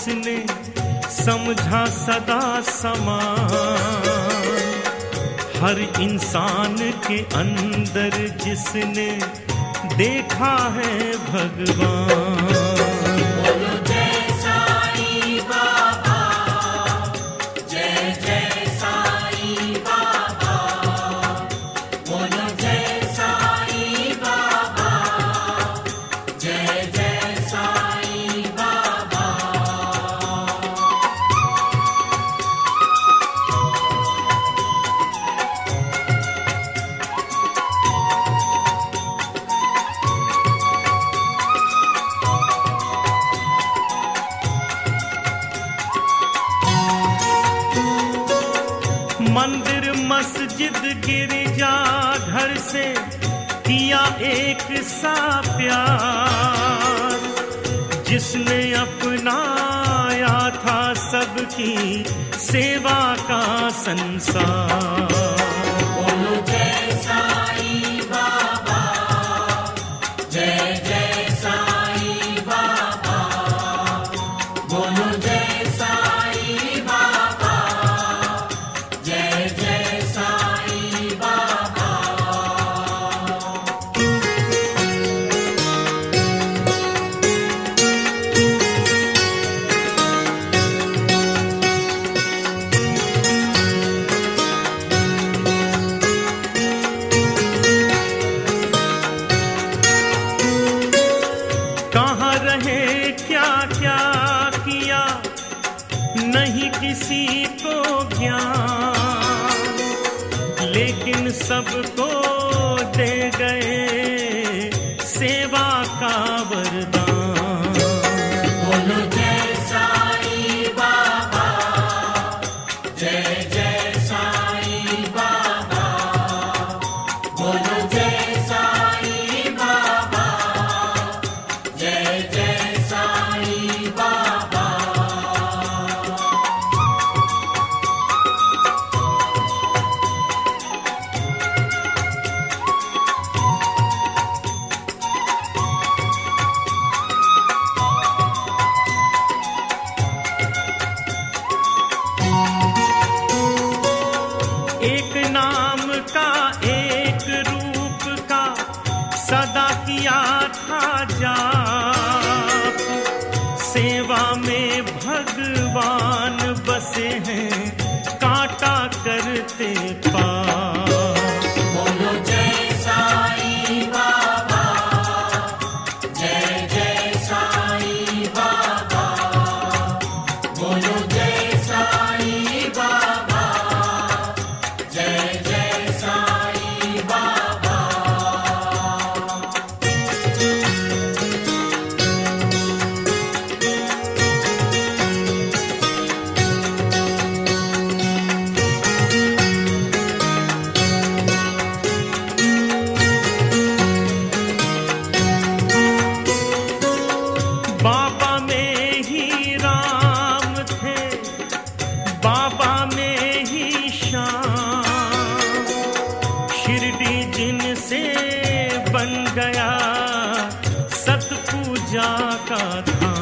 जिसने समझा सदा समान। हर इंसान के अंदर जिसने देखा है भगवान। मस्जिद गिरजा घर से किया एक सा प्यार। जिसने अपनाया था सबकी सेवा का संसार। जय जय नहीं किसी को ज्ञान लेकिन सबको दे गए सेवा में भगवान बसे हैं काटा करते पाप बाबा में ही शाम शिरडी जिनसे बन गया सत पूजा का धाम।